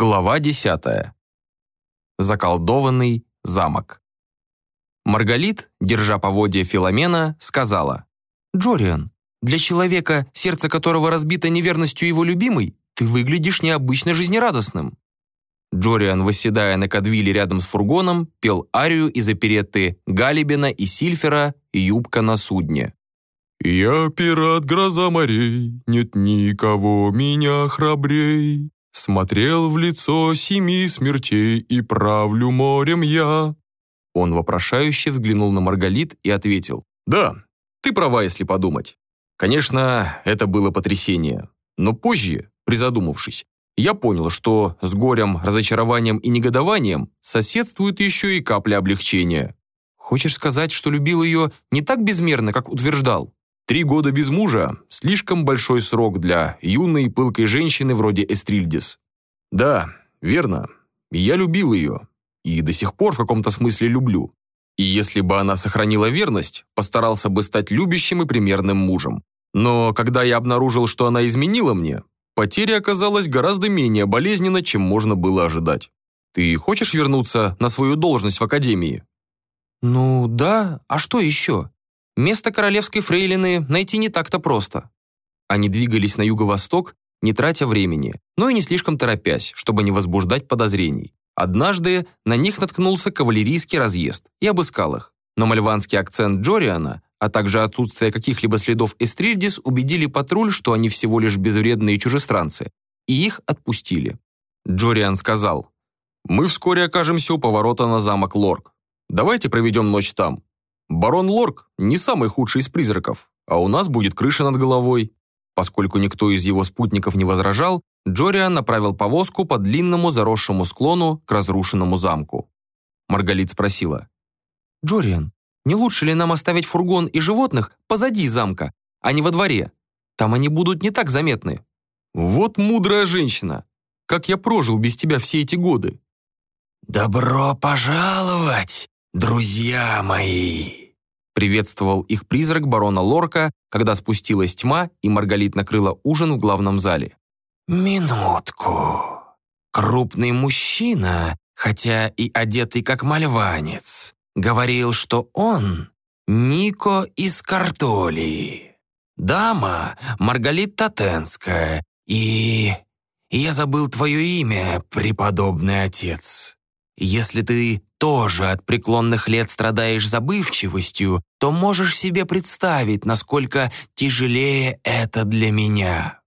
Глава 10. Заколдованный замок. Маргалит, держа поводья Филомена, сказала, «Джориан, для человека, сердце которого разбито неверностью его любимой, ты выглядишь необычно жизнерадостным». Джориан, восседая на кадвиле рядом с фургоном, пел арию из оперетты Галибина и Сильфера «Юбка на судне». «Я пират гроза морей, нет никого меня храбрей. Смотрел в лицо семи смертей, и правлю морем я». Он вопрошающе взглянул на Маргалит и ответил. «Да, ты права, если подумать. Конечно, это было потрясение. Но позже, призадумавшись, я понял, что с горем, разочарованием и негодованием соседствует еще и капля облегчения. Хочешь сказать, что любил ее не так безмерно, как утверждал? Три года без мужа – слишком большой срок для юной и пылкой женщины вроде Эстрильдис. Да, верно, я любил ее. И до сих пор в каком-то смысле люблю. И если бы она сохранила верность, постарался бы стать любящим и примерным мужем. Но когда я обнаружил, что она изменила мне, потеря оказалась гораздо менее болезненна, чем можно было ожидать. Ты хочешь вернуться на свою должность в академии? Ну да, а что еще? Место королевской фрейлины найти не так-то просто. Они двигались на юго-восток, не тратя времени, но и не слишком торопясь, чтобы не возбуждать подозрений. Однажды на них наткнулся кавалерийский разъезд и обыскал их. Но мальванский акцент Джориана, а также отсутствие каких-либо следов Эстрильдис убедили патруль, что они всего лишь безвредные чужестранцы, и их отпустили. Джориан сказал, «Мы вскоре окажемся у поворота на замок Лорк. Давайте проведем ночь там. Барон Лорк не самый худший из призраков, а у нас будет крыша над головой. Поскольку никто из его спутников не возражал, Джориан направил повозку по длинному заросшему склону к разрушенному замку. Маргалит спросила. «Джориан, не лучше ли нам оставить фургон и животных позади замка, а не во дворе? Там они будут не так заметны». «Вот мудрая женщина! Как я прожил без тебя все эти годы!» «Добро пожаловать, друзья мои!» Приветствовал их призрак барона Лорка, когда спустилась тьма и Маргалит накрыла ужин в главном зале. «Минутку. Крупный мужчина, хотя и одетый как мальванец, говорил, что он Нико из Картолии. Дама Маргалит Татенская и... Я забыл твое имя, преподобный отец. Если ты тоже от преклонных лет страдаешь забывчивостью, то можешь себе представить, насколько тяжелее это для меня».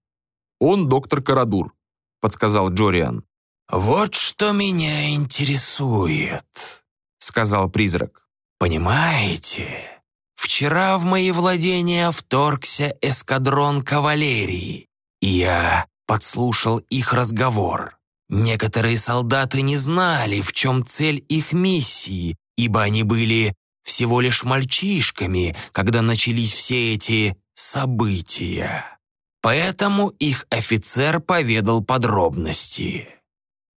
«Он доктор Карадур», — подсказал Джориан. «Вот что меня интересует», — сказал призрак. «Понимаете, вчера в мои владения вторгся эскадрон кавалерии, и я подслушал их разговор. Некоторые солдаты не знали, в чем цель их миссии, ибо они были всего лишь мальчишками, когда начались все эти события. Поэтому их офицер поведал подробности.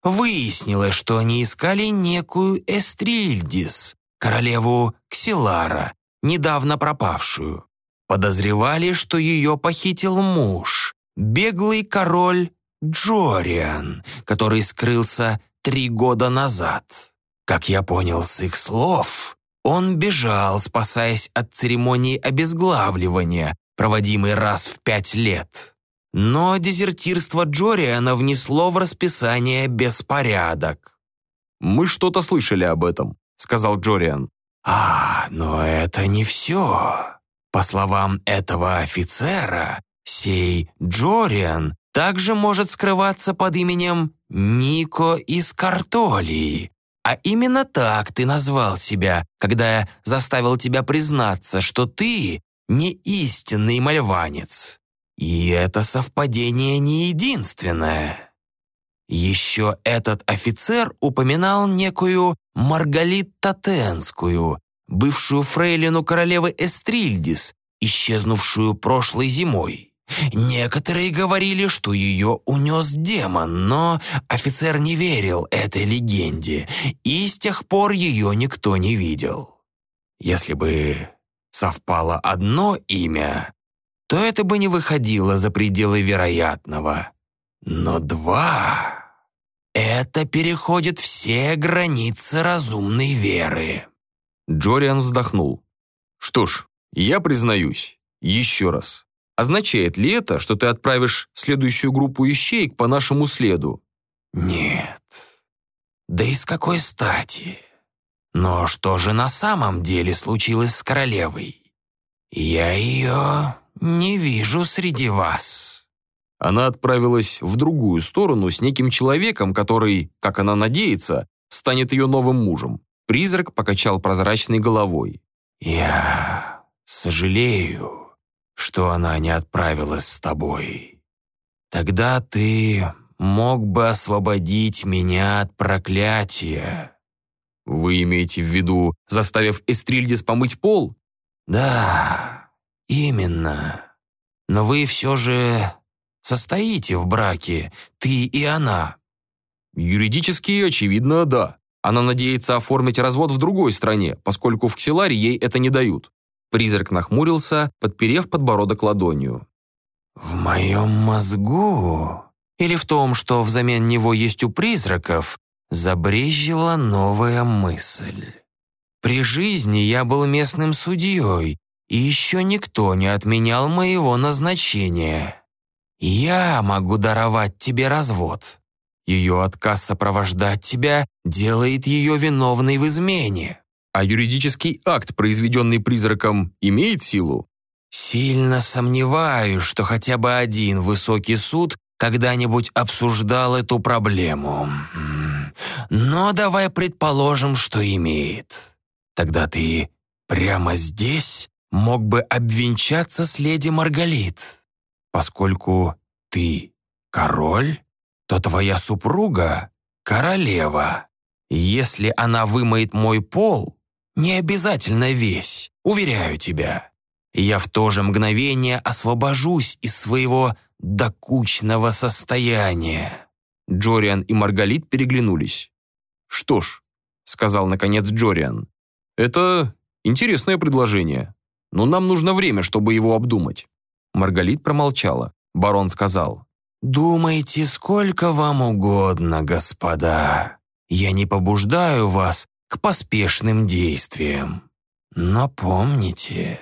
Выяснилось, что они искали некую Эстрильдис, королеву Ксилара, недавно пропавшую. Подозревали, что ее похитил муж, беглый король Джориан, который скрылся три года назад. Как я понял с их слов, он бежал, спасаясь от церемонии обезглавливания, проводимой раз в пять лет. Но дезертирство Джориана внесло в расписание беспорядок. «Мы что-то слышали об этом», — сказал Джориан. «А, но это не все. По словам этого офицера, сей Джориан также может скрываться под именем Нико из Картолии. А именно так ты назвал себя, когда я заставил тебя признаться, что ты не истинный мальванец. И это совпадение не единственное. Еще этот офицер упоминал некую Маргалит Татенскую, бывшую фрейлину королевы Эстрильдис, исчезнувшую прошлой зимой. Некоторые говорили, что ее унес демон, но офицер не верил этой легенде, и с тех пор ее никто не видел. Если бы совпало одно имя, то это бы не выходило за пределы вероятного. Но два... это переходит все границы разумной веры». Джориан вздохнул. «Что ж, я признаюсь, еще раз. Означает ли это, что ты отправишь следующую группу ищеек по нашему следу?» «Нет. Да и с какой стати? Но что же на самом деле случилось с королевой? Я ее не вижу среди вас». Она отправилась в другую сторону с неким человеком, который, как она надеется, станет ее новым мужем. Призрак покачал прозрачной головой. «Я сожалею, что она не отправилась с тобой. Тогда ты мог бы освободить меня от проклятия». «Вы имеете в виду, заставив Эстрильдис помыть пол?» «Да, именно. Но вы все же состоите в браке, ты и она». «Юридически, очевидно, да. Она надеется оформить развод в другой стране, поскольку в Ксиларе ей это не дают». Призрак нахмурился, подперев подбородок ладонью. «В моем мозгу или в том, что взамен него есть у призраков, забрезжила новая мысль. При жизни я был местным судьей, и еще никто не отменял моего назначения. Я могу даровать тебе развод. Ее отказ сопровождать тебя делает ее виновной в измене. А юридический акт, произведенный призраком, имеет силу? Сильно сомневаюсь, что хотя бы один высокий суд когда-нибудь обсуждал эту проблему. Но давай предположим, что имеет. Тогда ты прямо здесь мог бы обвенчаться с леди Маргалит. Поскольку ты король, то твоя супруга — королева. Если она вымоет мой пол, не обязательно весь, уверяю тебя. Я в то же мгновение освобожусь из своего докучного состояния». Джориан и Маргалит переглянулись. «Что ж», — сказал наконец Джориан, — «это интересное предложение, но нам нужно время, чтобы его обдумать». Маргалит промолчала. Барон сказал, «Думайте сколько вам угодно, господа. Я не побуждаю вас к поспешным действиям. Но помните,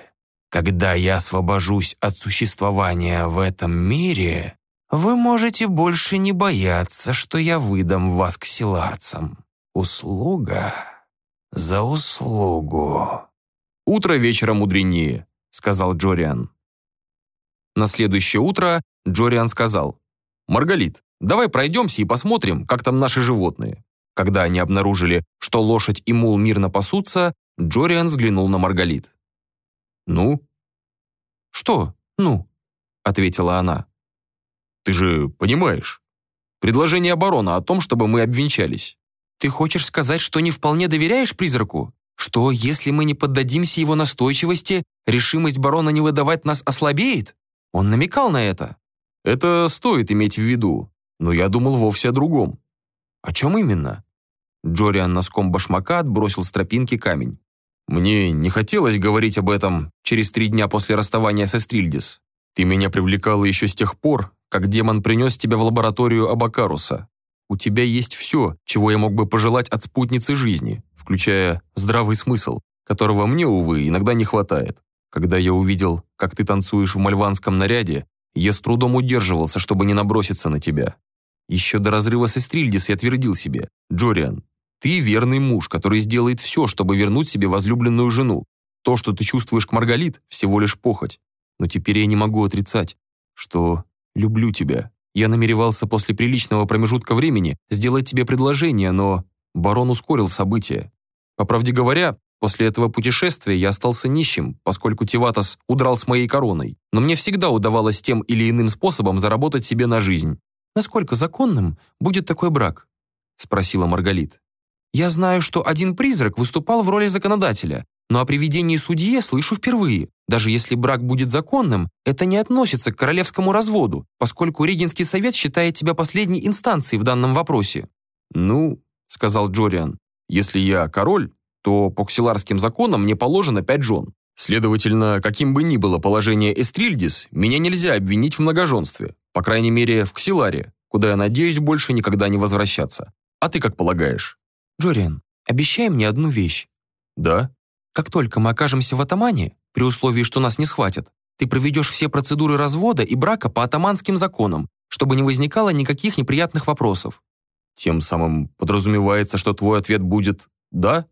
когда я освобожусь от существования в этом мире, вы можете больше не бояться, что я выдам вас к силарцам. Услуга за услугу». «Утро вечера мудренее», — сказал Джориан. На следующее утро Джориан сказал, «Маргалит, давай пройдемся и посмотрим, как там наши животные». Когда они обнаружили, что лошадь и мул мирно пасутся, Джориан взглянул на Маргалит. «Ну?» «Что «ну?» — ответила она. «Ты же понимаешь. Предложение барона о том, чтобы мы обвенчались». «Ты хочешь сказать, что не вполне доверяешь призраку? Что, если мы не поддадимся его настойчивости, решимость барона не выдавать нас ослабеет? Он намекал на это». «Это стоит иметь в виду, но я думал вовсе о другом». «О чем именно?» Джориан носком башмака отбросил с тропинки камень. Мне не хотелось говорить об этом через три дня после расставания со Стрильдис. Ты меня привлекала еще с тех пор, как демон принес тебя в лабораторию Абакаруса. У тебя есть все, чего я мог бы пожелать от спутницы жизни, включая здравый смысл, которого мне, увы, иногда не хватает. Когда я увидел, как ты танцуешь в мальванском наряде, я с трудом удерживался, чтобы не наброситься на тебя. Еще до разрыва со Стрильдис я твердил себе, «Джориан, ты верный муж, который сделает все, чтобы вернуть себе возлюбленную жену. То, что ты чувствуешь к Маргалит, всего лишь похоть. Но теперь я не могу отрицать, что люблю тебя. Я намеревался после приличного промежутка времени сделать тебе предложение, но барон ускорил события. По правде говоря, после этого путешествия я остался нищим, поскольку Тиватос удрал с моей короной. Но мне всегда удавалось тем или иным способом заработать себе на жизнь. «Насколько законным будет такой брак?» — спросила Маргалит. Я знаю, что один призрак выступал в роли законодателя, но о привидении судье слышу впервые. Даже если брак будет законным, это не относится к королевскому разводу, поскольку Регенский совет считает тебя последней инстанцией в данном вопросе». «Ну», — сказал Джориан, «если я король, то по ксиларским законам мне положено пять жен. Следовательно, каким бы ни было положение Эстрильдис, меня нельзя обвинить в многоженстве, по крайней мере, в Ксиларе, куда я надеюсь больше никогда не возвращаться. А ты как полагаешь? Джориан, обещай мне одну вещь. Да? Как только мы окажемся в атамане, при условии, что нас не схватят, ты проведешь все процедуры развода и брака по атаманским законам, чтобы не возникало никаких неприятных вопросов. Тем самым подразумевается, что твой ответ будет «да»?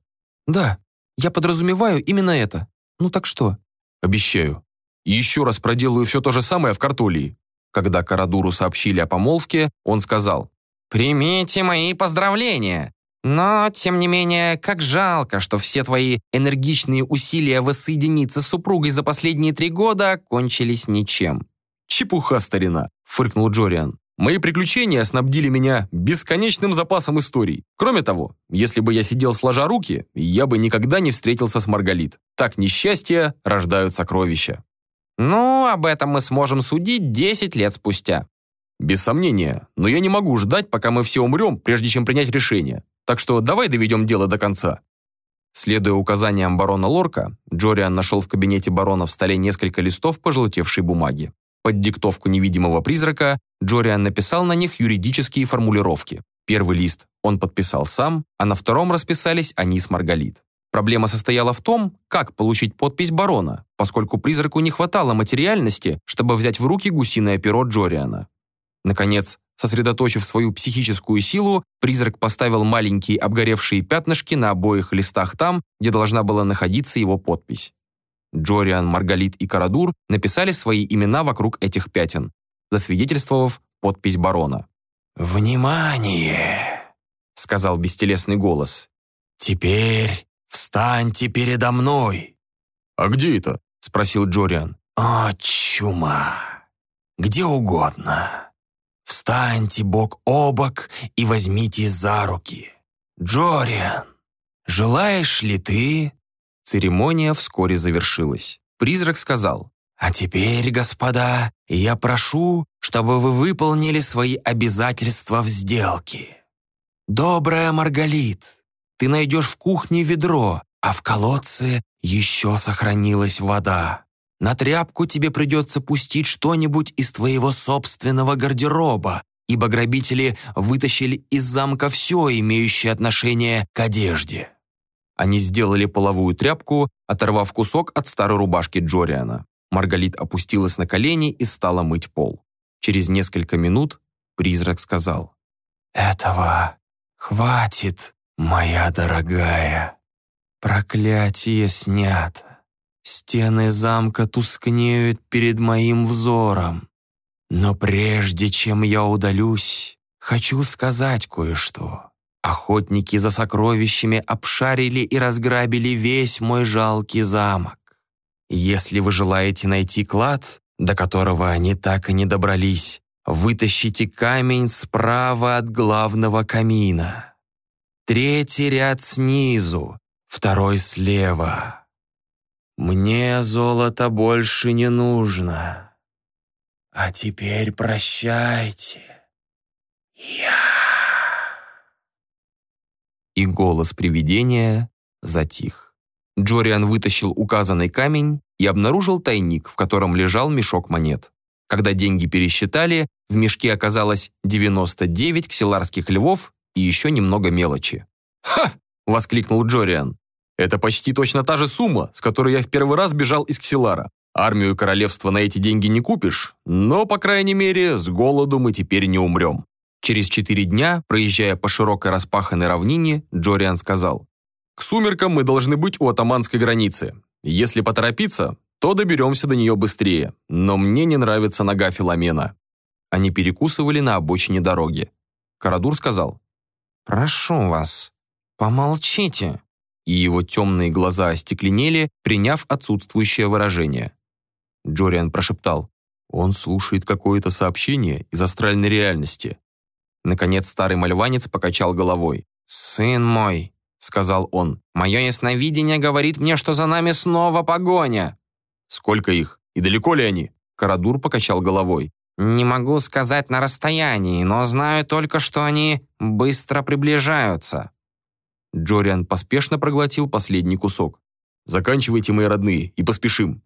Да, я подразумеваю именно это. Ну так что? Обещаю. И еще раз проделаю все то же самое в Картулии. Когда Карадуру сообщили о помолвке, он сказал «Примите мои поздравления. Но, тем не менее, как жалко, что все твои энергичные усилия воссоединиться с супругой за последние три года кончились ничем». «Чепуха, старина», — фыркнул Джориан. «Мои приключения снабдили меня бесконечным запасом историй. Кроме того, если бы я сидел сложа руки, я бы никогда не встретился с Маргалит. Так несчастья рождают сокровища». «Ну, об этом мы сможем судить 10 лет спустя». «Без сомнения, но я не могу ждать, пока мы все умрем, прежде чем принять решение. Так что давай доведем дело до конца». Следуя указаниям барона Лорка, Джориан нашел в кабинете барона в столе несколько листов пожелтевшей бумаги. Под диктовку невидимого призрака Джориан написал на них юридические формулировки. Первый лист он подписал сам, а на втором расписались они с Маргалит. Проблема состояла в том, как получить подпись барона, поскольку призраку не хватало материальности, чтобы взять в руки гусиное перо Джориана. Наконец, сосредоточив свою психическую силу, призрак поставил маленькие обгоревшие пятнышки на обоих листах там, где должна была находиться его подпись. Джориан, Маргалит и Карадур написали свои имена вокруг этих пятен, засвидетельствовав подпись барона. «Внимание!» — сказал бестелесный голос. «Теперь встаньте передо мной!» «А где это?» — спросил Джориан. «О, чума! Где угодно. Встаньте бок о бок и возьмите за руки. Джориан, желаешь ли ты Церемония вскоре завершилась. Призрак сказал, «А теперь, господа, я прошу, чтобы вы выполнили свои обязательства в сделке. Добрая Маргалит, ты найдешь в кухне ведро, а в колодце еще сохранилась вода. На тряпку тебе придется пустить что-нибудь из твоего собственного гардероба, ибо грабители вытащили из замка все, имеющее отношение к одежде. Они сделали половую тряпку, оторвав кусок от старой рубашки Джориана. Маргалит опустилась на колени и стала мыть пол. Через несколько минут призрак сказал. «Этого хватит, моя дорогая. Проклятие снято. Стены замка тускнеют перед моим взором. Но прежде чем я удалюсь, хочу сказать кое-что. Охотники за сокровищами обшарили и разграбили весь мой жалкий замок. Если вы желаете найти клад, до которого они так и не добрались, вытащите камень справа от главного камина. Третий ряд снизу, второй слева. Мне золото больше не нужно. А теперь прощайте. Я и голос привидения затих. Джориан вытащил указанный камень и обнаружил тайник, в котором лежал мешок монет. Когда деньги пересчитали, в мешке оказалось 99 ксиларских львов и еще немного мелочи. «Ха!» — воскликнул Джориан. «Это почти точно та же сумма, с которой я в первый раз бежал из Ксилара. Армию королевства на эти деньги не купишь, но, по крайней мере, с голоду мы теперь не умрем». Через четыре дня, проезжая по широкой распаханной равнине, Джориан сказал, «К сумеркам мы должны быть у атаманской границы. Если поторопиться, то доберемся до нее быстрее, но мне не нравится нога Филомена». Они перекусывали на обочине дороги. Карадур сказал, «Прошу вас, помолчите». И его темные глаза остекленели, приняв отсутствующее выражение. Джориан прошептал, «Он слушает какое-то сообщение из астральной реальности. Наконец старый мальванец покачал головой. «Сын мой», — сказал он, — «мое ясновидение говорит мне, что за нами снова погоня». «Сколько их? И далеко ли они?» Карадур покачал головой. «Не могу сказать на расстоянии, но знаю только, что они быстро приближаются». Джориан поспешно проглотил последний кусок. «Заканчивайте, мои родные, и поспешим».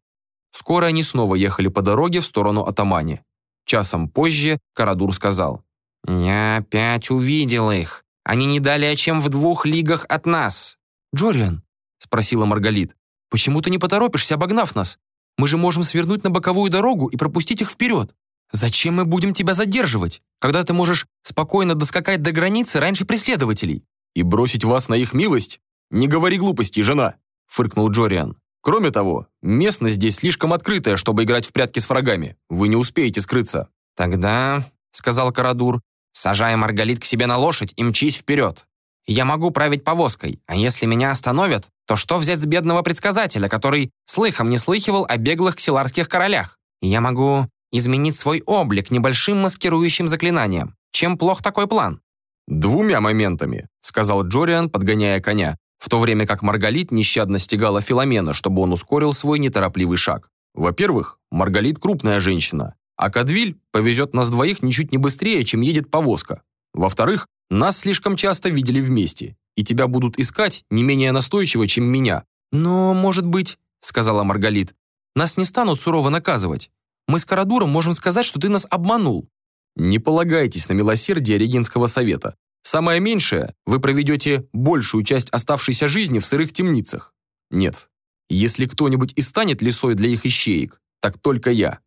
Скоро они снова ехали по дороге в сторону Атамани. Часом позже Карадур сказал. «Я опять увидел их. Они не далее, чем в двух лигах от нас». «Джориан», — спросила Маргалит, «почему ты не поторопишься, обогнав нас? Мы же можем свернуть на боковую дорогу и пропустить их вперед. Зачем мы будем тебя задерживать, когда ты можешь спокойно доскакать до границы раньше преследователей?» «И бросить вас на их милость? Не говори глупости, жена», — фыркнул Джориан. «Кроме того, местность здесь слишком открытая, чтобы играть в прятки с врагами. Вы не успеете скрыться». «Тогда», — сказал Карадур, «сажай Маргалит к себе на лошадь и мчись вперед. Я могу править повозкой, а если меня остановят, то что взять с бедного предсказателя, который слыхом не слыхивал о беглых ксиларских королях? Я могу изменить свой облик небольшим маскирующим заклинанием. Чем плох такой план? «Двумя моментами», — сказал Джориан, подгоняя коня, в то время как Маргалит нещадно стегала Филомена, чтобы он ускорил свой неторопливый шаг. Во-первых, Маргалит крупная женщина, а Кадвиль повезет нас двоих ничуть не быстрее, чем едет повозка. Во-вторых, нас слишком часто видели вместе, и тебя будут искать не менее настойчиво, чем меня. Но, может быть, сказала Маргалит, нас не станут сурово наказывать. Мы с Карадуром можем сказать, что ты нас обманул. Не полагайтесь на милосердие Регинского совета. Самое меньшее, вы проведете большую часть оставшейся жизни в сырых темницах. Нет, если кто-нибудь и станет лисой для их ищеек, так только я.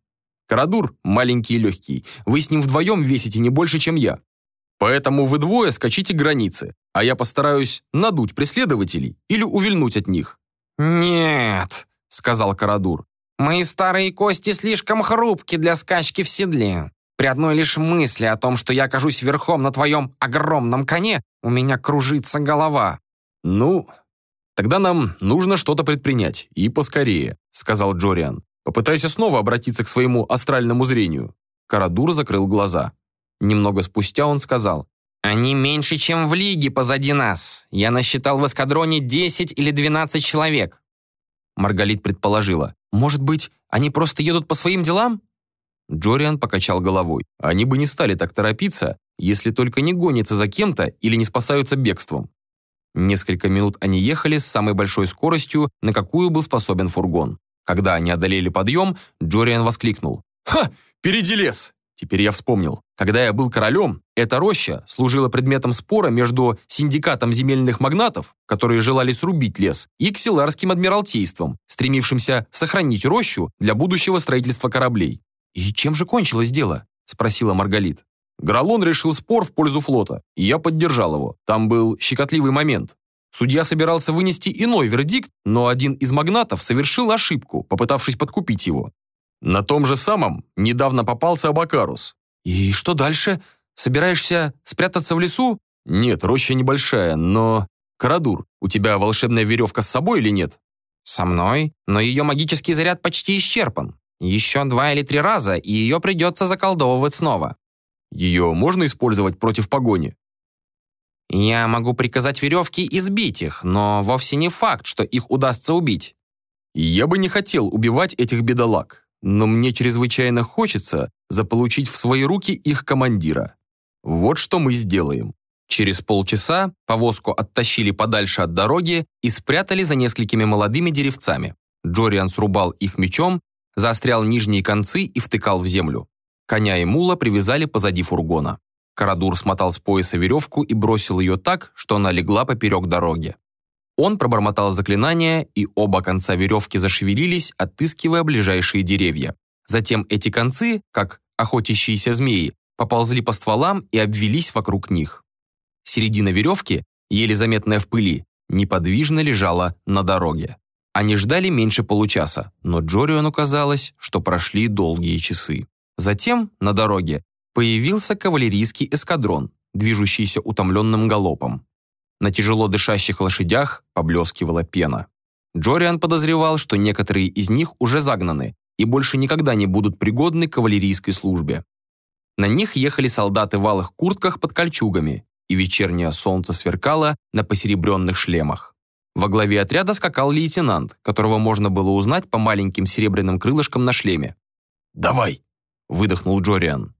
Карадур маленький и легкий, вы с ним вдвоем весите не больше, чем я. Поэтому вы двое скачите границы, а я постараюсь надуть преследователей или увильнуть от них». «Нет», — сказал Карадур, «мои старые кости слишком хрупки для скачки в седле. При одной лишь мысли о том, что я окажусь верхом на твоем огромном коне, у меня кружится голова». «Ну, тогда нам нужно что-то предпринять, и поскорее», — сказал Джориан. «Попытайся снова обратиться к своему астральному зрению». Карадур закрыл глаза. Немного спустя он сказал, «Они меньше, чем в лиге позади нас. Я насчитал в эскадроне 10 или 12 человек». Маргалит предположила, «Может быть, они просто едут по своим делам?» Джориан покачал головой. Они бы не стали так торопиться, если только не гонятся за кем-то или не спасаются бегством. Несколько минут они ехали с самой большой скоростью, на какую был способен фургон. Когда они одолели подъем, Джориан воскликнул. «Ха! Впереди лес! Теперь я вспомнил. Когда я был королем, эта роща служила предметом спора между синдикатом земельных магнатов, которые желали срубить лес, и ксиларским адмиралтейством, стремившимся сохранить рощу для будущего строительства кораблей. «И чем же кончилось дело?» – спросила Маргалит. Гролон решил спор в пользу флота, и я поддержал его. Там был щекотливый момент. Судья собирался вынести иной вердикт, но один из магнатов совершил ошибку, попытавшись подкупить его. На том же самом недавно попался Абакарус. «И что дальше? Собираешься спрятаться в лесу?» «Нет, роща небольшая, но...» «Карадур, у тебя волшебная веревка с собой или нет?» «Со мной, но ее магический заряд почти исчерпан. Еще два или три раза, и ее придется заколдовывать снова». «Ее можно использовать против погони?» «Я могу приказать веревки избить их, но вовсе не факт, что их удастся убить». «Я бы не хотел убивать этих бедолаг но мне чрезвычайно хочется заполучить в свои руки их командира. Вот что мы сделаем. Через полчаса повозку оттащили подальше от дороги и спрятали за несколькими молодыми деревцами. Джориан срубал их мечом, заострял нижние концы и втыкал в землю. Коня и мула привязали позади фургона. Карадур смотал с пояса веревку и бросил ее так, что она легла поперек дороги. Он пробормотал заклинание, и оба конца веревки зашевелились, отыскивая ближайшие деревья. Затем эти концы, как охотящиеся змеи, поползли по стволам и обвелись вокруг них. Середина веревки, еле заметная в пыли, неподвижно лежала на дороге. Они ждали меньше получаса, но Джориону казалось, что прошли долгие часы. Затем на дороге появился кавалерийский эскадрон, движущийся утомленным галопом. На тяжело дышащих лошадях поблескивала пена. Джориан подозревал, что некоторые из них уже загнаны и больше никогда не будут пригодны к кавалерийской службе. На них ехали солдаты в алых куртках под кольчугами, и вечернее солнце сверкало на посеребренных шлемах. Во главе отряда скакал лейтенант, которого можно было узнать по маленьким серебряным крылышкам на шлеме. «Давай!» – выдохнул Джориан.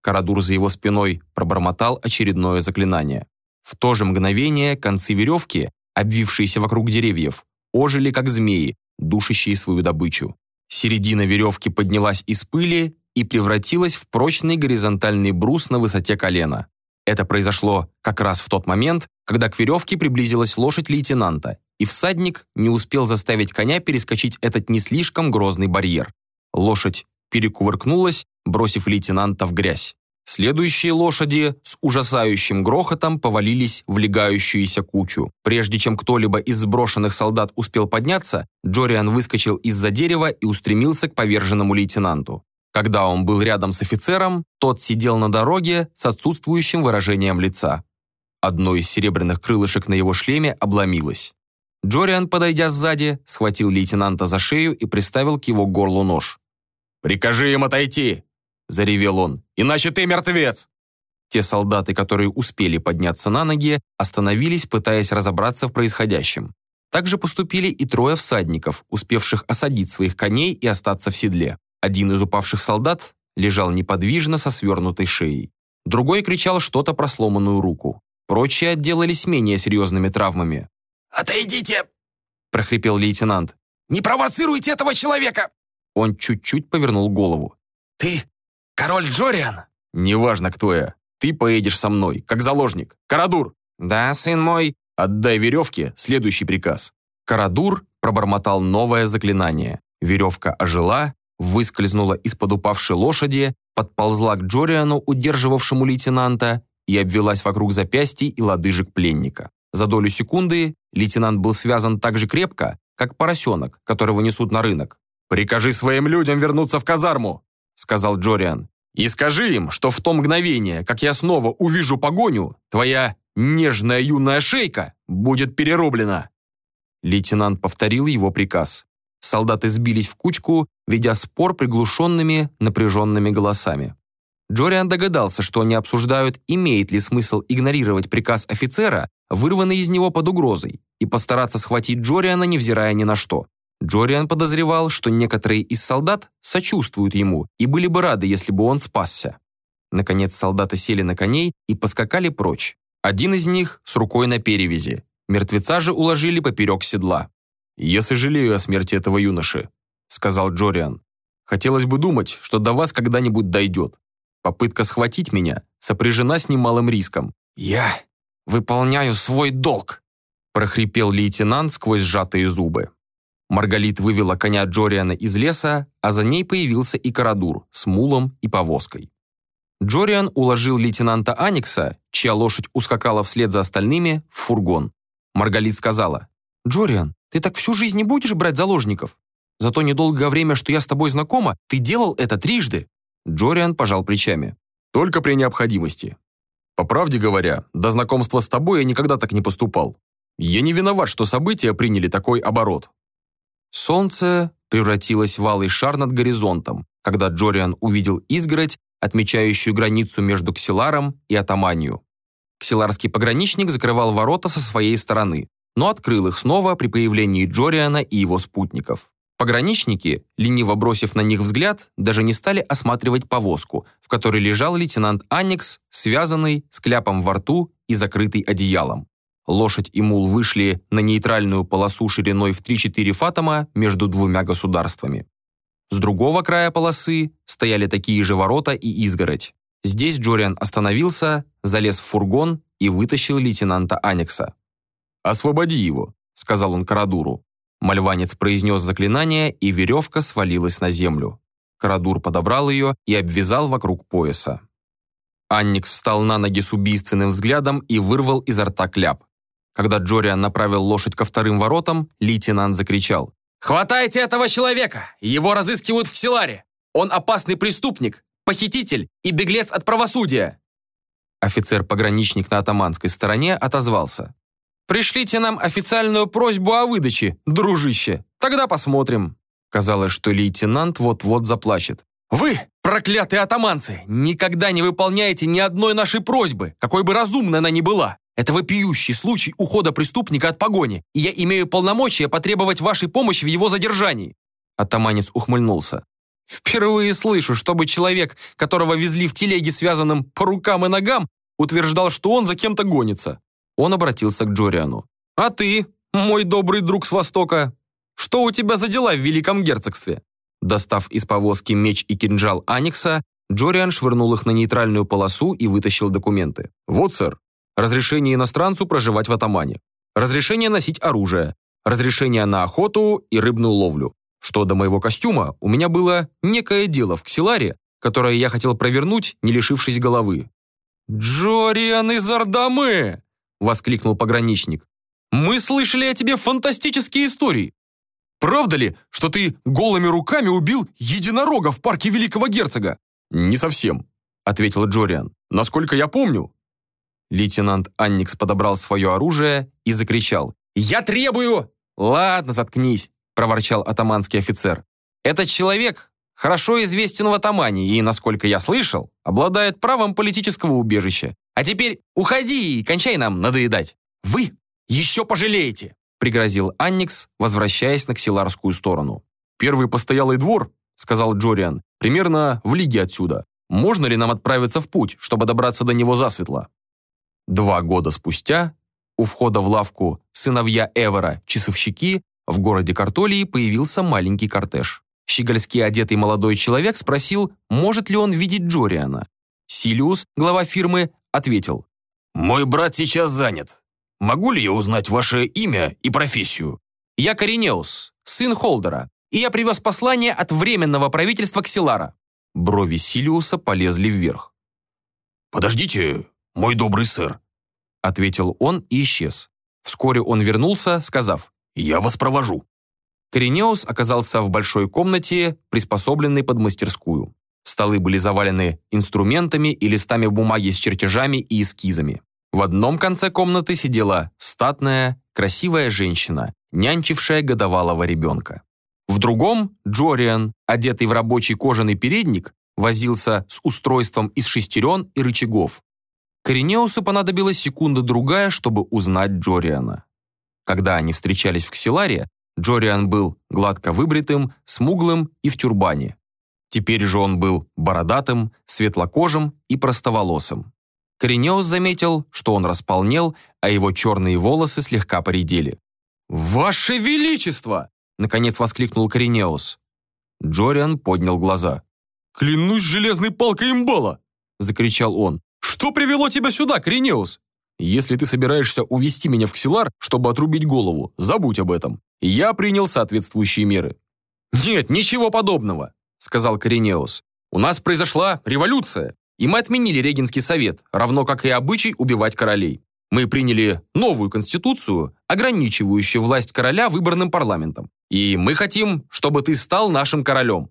Карадур за его спиной пробормотал очередное заклинание. В то же мгновение концы веревки, обвившиеся вокруг деревьев, ожили как змеи, душащие свою добычу. Середина веревки поднялась из пыли и превратилась в прочный горизонтальный брус на высоте колена. Это произошло как раз в тот момент, когда к веревке приблизилась лошадь лейтенанта, и всадник не успел заставить коня перескочить этот не слишком грозный барьер. Лошадь перекувыркнулась, бросив лейтенанта в грязь. Следующие лошади с ужасающим грохотом повалились в легающуюся кучу. Прежде чем кто-либо из сброшенных солдат успел подняться, Джориан выскочил из-за дерева и устремился к поверженному лейтенанту. Когда он был рядом с офицером, тот сидел на дороге с отсутствующим выражением лица. Одно из серебряных крылышек на его шлеме обломилось. Джориан, подойдя сзади, схватил лейтенанта за шею и приставил к его горлу нож. «Прикажи им отойти!» – заревел он. «Иначе ты мертвец!» Те солдаты, которые успели подняться на ноги, остановились, пытаясь разобраться в происходящем. Так же поступили и трое всадников, успевших осадить своих коней и остаться в седле. Один из упавших солдат лежал неподвижно со свернутой шеей. Другой кричал что-то про сломанную руку. Прочие отделались менее серьезными травмами. «Отойдите!» – прохрипел лейтенант. «Не провоцируйте этого человека!» Он чуть-чуть повернул голову. «Ты король Джориан?» «Неважно, кто я. Ты поедешь со мной, как заложник. Карадур!» «Да, сын мой». «Отдай веревке. Следующий приказ». Карадур пробормотал новое заклинание. Веревка ожила, выскользнула из-под упавшей лошади, подползла к Джориану, удерживавшему лейтенанта, и обвелась вокруг запястий и лодыжек пленника. За долю секунды лейтенант был связан так же крепко, как поросенок, которого несут на рынок. «Прикажи своим людям вернуться в казарму», — сказал Джориан. «И скажи им, что в то мгновение, как я снова увижу погоню, твоя нежная юная шейка будет перерублена». Лейтенант повторил его приказ. Солдаты сбились в кучку, ведя спор приглушенными, напряженными голосами. Джориан догадался, что они обсуждают, имеет ли смысл игнорировать приказ офицера, вырванный из него под угрозой, и постараться схватить Джориана, невзирая ни на что. Джориан подозревал, что некоторые из солдат сочувствуют ему и были бы рады, если бы он спасся. Наконец солдаты сели на коней и поскакали прочь. Один из них с рукой на перевязи. Мертвеца же уложили поперек седла. «Я сожалею о смерти этого юноши», — сказал Джориан. «Хотелось бы думать, что до вас когда-нибудь дойдет. Попытка схватить меня сопряжена с немалым риском». «Я выполняю свой долг», — прохрипел лейтенант сквозь сжатые зубы. Маргалит вывела коня Джориана из леса, а за ней появился и Карадур с мулом и повозкой. Джориан уложил лейтенанта Аникса, чья лошадь ускакала вслед за остальными, в фургон. Маргалит сказала, «Джориан, ты так всю жизнь не будешь брать заложников? За то недолгое время, что я с тобой знакома, ты делал это трижды». Джориан пожал плечами. «Только при необходимости. По правде говоря, до знакомства с тобой я никогда так не поступал. Я не виноват, что события приняли такой оборот». Солнце превратилось в алый шар над горизонтом, когда Джориан увидел изгородь, отмечающую границу между Ксиларом и Атаманию. Ксиларский пограничник закрывал ворота со своей стороны, но открыл их снова при появлении Джориана и его спутников. Пограничники, лениво бросив на них взгляд, даже не стали осматривать повозку, в которой лежал лейтенант Анникс, связанный, с кляпом во рту и закрытый одеялом. Лошадь и мул вышли на нейтральную полосу шириной в 3-4 фатома между двумя государствами. С другого края полосы стояли такие же ворота и изгородь. Здесь Джориан остановился, залез в фургон и вытащил лейтенанта Аникса. «Освободи его», — сказал он Карадуру. Мальванец произнес заклинание, и веревка свалилась на землю. Карадур подобрал ее и обвязал вокруг пояса. Анникс встал на ноги с убийственным взглядом и вырвал изо рта кляп. Когда Джориан направил лошадь ко вторым воротам, лейтенант закричал. «Хватайте этого человека! Его разыскивают в Ксиларе! Он опасный преступник, похититель и беглец от правосудия!» Офицер-пограничник на атаманской стороне отозвался. «Пришлите нам официальную просьбу о выдаче, дружище. Тогда посмотрим». Казалось, что лейтенант вот-вот заплачет. «Вы, проклятые атаманцы, никогда не выполняете ни одной нашей просьбы, какой бы разумной она ни была. Это вопиющий случай ухода преступника от погони, и я имею полномочия потребовать вашей помощи в его задержании». Атаманец ухмыльнулся. «Впервые слышу, чтобы человек, которого везли в телеге, связанным по рукам и ногам, утверждал, что он за кем-то гонится». Он обратился к Джориану. «А ты, мой добрый друг с Востока, что у тебя за дела в Великом Герцогстве?» Достав из повозки меч и кинжал Аникса, Джориан швырнул их на нейтральную полосу и вытащил документы. «Вот, сэр. Разрешение иностранцу проживать в Атамане. Разрешение носить оружие. Разрешение на охоту и рыбную ловлю. Что до моего костюма, у меня было некое дело в Ксиларе, которое я хотел провернуть, не лишившись головы». «Джориан из Ардамы!» — воскликнул пограничник. «Мы слышали о тебе фантастические истории. Правда ли, что ты голыми руками убил единорога в парке Великого Герцога?» «Не совсем», — ответил Джориан. «Насколько я помню». Лейтенант Анникс подобрал свое оружие и закричал. «Я требую!» «Ладно, заткнись», — проворчал атаманский офицер. «Этот человек хорошо известен в атамане и, насколько я слышал, обладает правом политического убежища. А теперь уходи и кончай нам надоедать». «Вы еще пожалеете!» — пригрозил Анникс, возвращаясь на ксиларскую сторону. «Первый постоялый двор», — сказал Джориан, — «примерно в лиге отсюда. Можно ли нам отправиться в путь, чтобы добраться до него засветло?» Два года спустя у входа в лавку сыновья Эвера, часовщики, в городе Картолии появился маленький кортеж. Щегольски одетый молодой человек спросил, может ли он видеть Джориана. Силиус, глава фирмы, ответил. «Мой брат сейчас занят. Могу ли я узнать ваше имя и профессию?» «Я Коринеус, сын Холдера, и я привез послание от Временного правительства Ксилара». Брови Силиуса полезли вверх. «Подождите, мой добрый сэр», — ответил он и исчез. Вскоре он вернулся, сказав «Я вас провожу». Коринеус оказался в большой комнате, приспособленной под мастерскую. Столы были завалены инструментами и листами бумаги с чертежами и эскизами. В одном конце комнаты сидела статная, красивая женщина, нянчившая годовалого ребенка. В другом Джориан, одетый в рабочий кожаный передник, возился с устройством из шестерен и рычагов. Коринеусу понадобилась секунда-другая, чтобы узнать Джориана. Когда они встречались в Ксиларе, Джориан был гладко выбритым, смуглым и в тюрбане. Теперь же он был бородатым, светлокожим и простоволосым. Коренеус заметил, что он располнел, а его черные волосы слегка поредели. «Ваше Величество!» — наконец воскликнул Коренеус. Джориан поднял глаза. «Клянусь железной палкой имбала!» — закричал он. «Что привело тебя сюда, Коренеус?» «Если ты собираешься увести меня в Ксилар, чтобы отрубить голову, забудь об этом. Я принял соответствующие меры». «Нет, ничего подобного», — сказал Коренеус. «У нас произошла революция. И мы отменили Регенский совет, равно как и обычай убивать королей. Мы приняли новую конституцию, ограничивающую власть короля выборным парламентом. И мы хотим, чтобы ты стал нашим королем».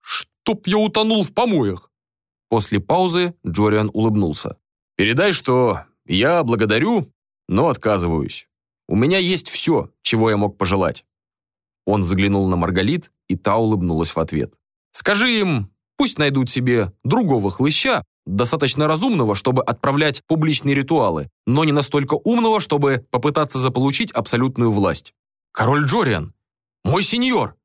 «Чтоб я утонул в помоях!» После паузы Джориан улыбнулся. «Передай, что я благодарю, но отказываюсь. У меня есть все, чего я мог пожелать». Он заглянул на Маргалит, и та улыбнулась в ответ. «Скажи им, Пусть найдут себе другого хлыща, достаточно разумного, чтобы отправлять публичные ритуалы, но не настолько умного, чтобы попытаться заполучить абсолютную власть. «Король Джориан! Мой сеньор!»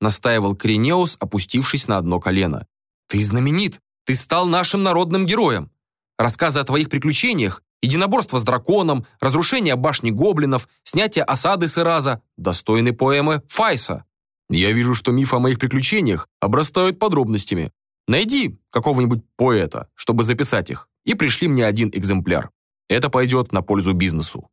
настаивал Кринеус, опустившись на одно колено. «Ты знаменит! Ты стал нашим народным героем! Рассказы о твоих приключениях, единоборство с драконом, разрушение башни гоблинов, снятие осады с Ираза достойны поэмы Файса. Я вижу, что мифы о моих приключениях обрастают подробностями. Найди какого-нибудь поэта, чтобы записать их, и пришли мне один экземпляр. Это пойдет на пользу бизнесу».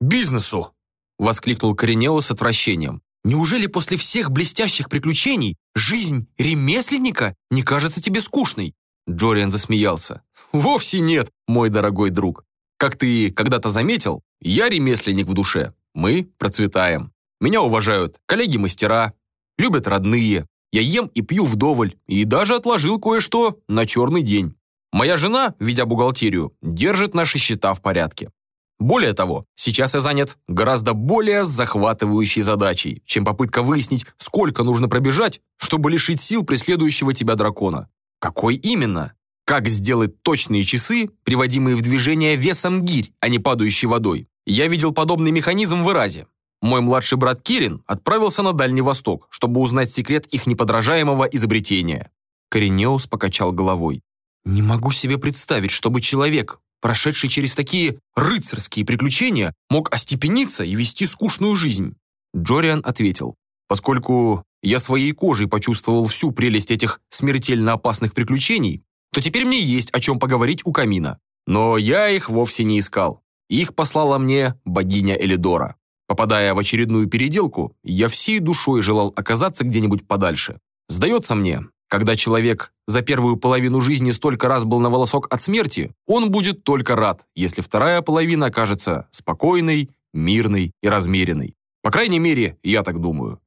«Бизнесу!» — воскликнул Коренео с отвращением. «Неужели после всех блестящих приключений жизнь ремесленника не кажется тебе скучной?» Джориан засмеялся. «Вовсе нет, мой дорогой друг. Как ты когда-то заметил, я ремесленник в душе. Мы процветаем. Меня уважают коллеги-мастера, любят родные. Я ем и пью вдоволь, и даже отложил кое-что на черный день. Моя жена, ведя бухгалтерию, держит наши счета в порядке. Более того, сейчас я занят гораздо более захватывающей задачей, чем попытка выяснить, сколько нужно пробежать, чтобы лишить сил преследующего тебя дракона. Какой именно? Как сделать точные часы, приводимые в движение весом гирь, а не падающей водой? Я видел подобный механизм в Иразе. Мой младший брат Кирин отправился на Дальний Восток, чтобы узнать секрет их неподражаемого изобретения. Коренеус покачал головой. «Не могу себе представить, чтобы человек, прошедший через такие рыцарские приключения, мог остепениться и вести скучную жизнь». Джориан ответил. «Поскольку я своей кожей почувствовал всю прелесть этих смертельно опасных приключений, то теперь мне есть о чем поговорить у камина. Но я их вовсе не искал. Их послала мне богиня Элидора. Попадая в очередную переделку, я всей душой желал оказаться где-нибудь подальше. Сдается мне, когда человек за первую половину жизни столько раз был на волосок от смерти, он будет только рад, если вторая половина окажется спокойной, мирной и размеренной. По крайней мере, я так думаю.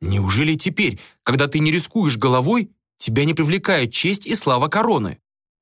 Неужели теперь, когда ты не рискуешь головой, тебя не привлекает честь и слава короны?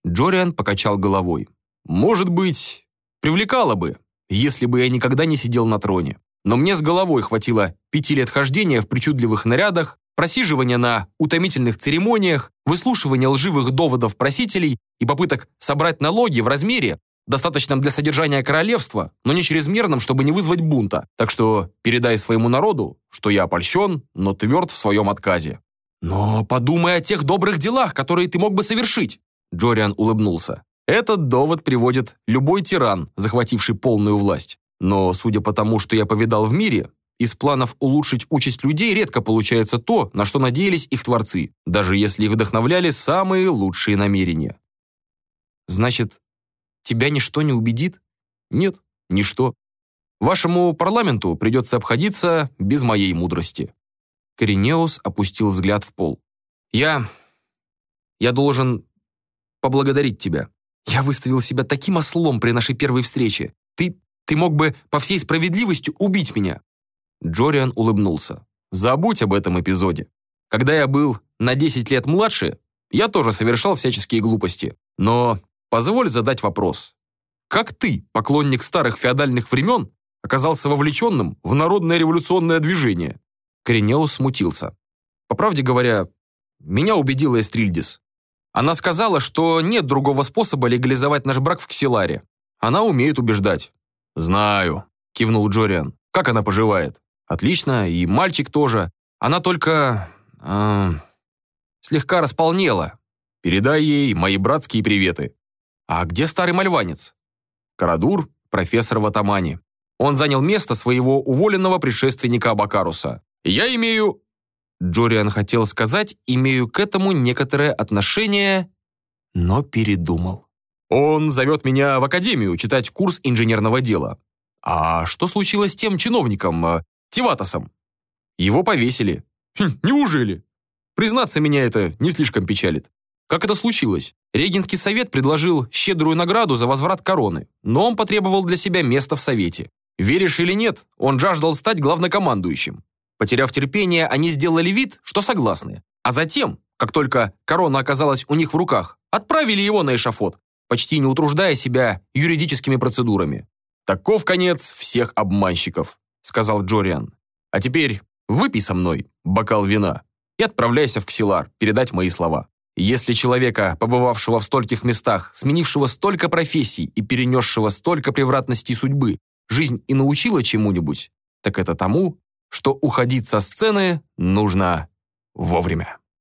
Джориан покачал головой. Может быть, привлекало бы, если бы я никогда не сидел на троне. Но мне с головой хватило пяти лет хождения в причудливых нарядах, просиживания на утомительных церемониях, выслушивания лживых доводов просителей и попыток собрать налоги в размере, достаточном для содержания королевства, но не чрезмерном, чтобы не вызвать бунта. Так что передай своему народу, что я опольщен, но тверд в своем отказе». «Но подумай о тех добрых делах, которые ты мог бы совершить», Джориан улыбнулся. Этот довод приводит любой тиран, захвативший полную власть. Но, судя по тому, что я повидал в мире, из планов улучшить участь людей редко получается то, на что надеялись их творцы, даже если их вдохновляли самые лучшие намерения. Значит, тебя ничто не убедит? Нет, ничто. Вашему парламенту придется обходиться без моей мудрости. Коринеус опустил взгляд в пол. Я... я должен поблагодарить тебя. Я выставил себя таким ослом при нашей первой встрече. Ты... мог бы по всей справедливости убить меня». Джориан улыбнулся. «Забудь об этом эпизоде. Когда я был на 10 лет младше, я тоже совершал всяческие глупости. Но позволь задать вопрос. Как ты, поклонник старых феодальных времен, оказался вовлеченным в народное революционное движение?» Коренеус смутился. «По правде говоря, меня убедила Эстрильдис. Она сказала, что нет другого способа легализовать наш брак в Ксиларе. Она умеет убеждать. «Знаю», — кивнул Джориан. «Как она поживает?» «Отлично, и мальчик тоже. Она только... Э, слегка располнела. Передай ей мои братские приветы». «А где старый мальванец?» «Карадур, профессор в Атамане. Он занял место своего уволенного предшественника Абакаруса. Я имею Джориан хотел сказать, имею к этому некоторое отношение, но передумал. Он зовет меня в академию читать курс инженерного дела. А что случилось с тем чиновником, э, Тиватосом? Его повесили. Хм, неужели? Признаться, меня это не слишком печалит. Как это случилось? Регенский совет предложил щедрую награду за возврат короны, но он потребовал для себя место в совете. Веришь или нет, он жаждал стать главнокомандующим. Потеряв терпение, они сделали вид, что согласны. А затем, как только корона оказалась у них в руках, отправили его на эшафот, почти не утруждая себя юридическими процедурами. «Таков конец всех обманщиков», — сказал Джориан. «А теперь выпей со мной бокал вина и отправляйся в Ксилар передать мои слова. Если человека, побывавшего в стольких местах, сменившего столько профессий и перенесшего столько превратностей судьбы, жизнь и научила чему-нибудь, так это тому, что уходить со сцены нужно вовремя.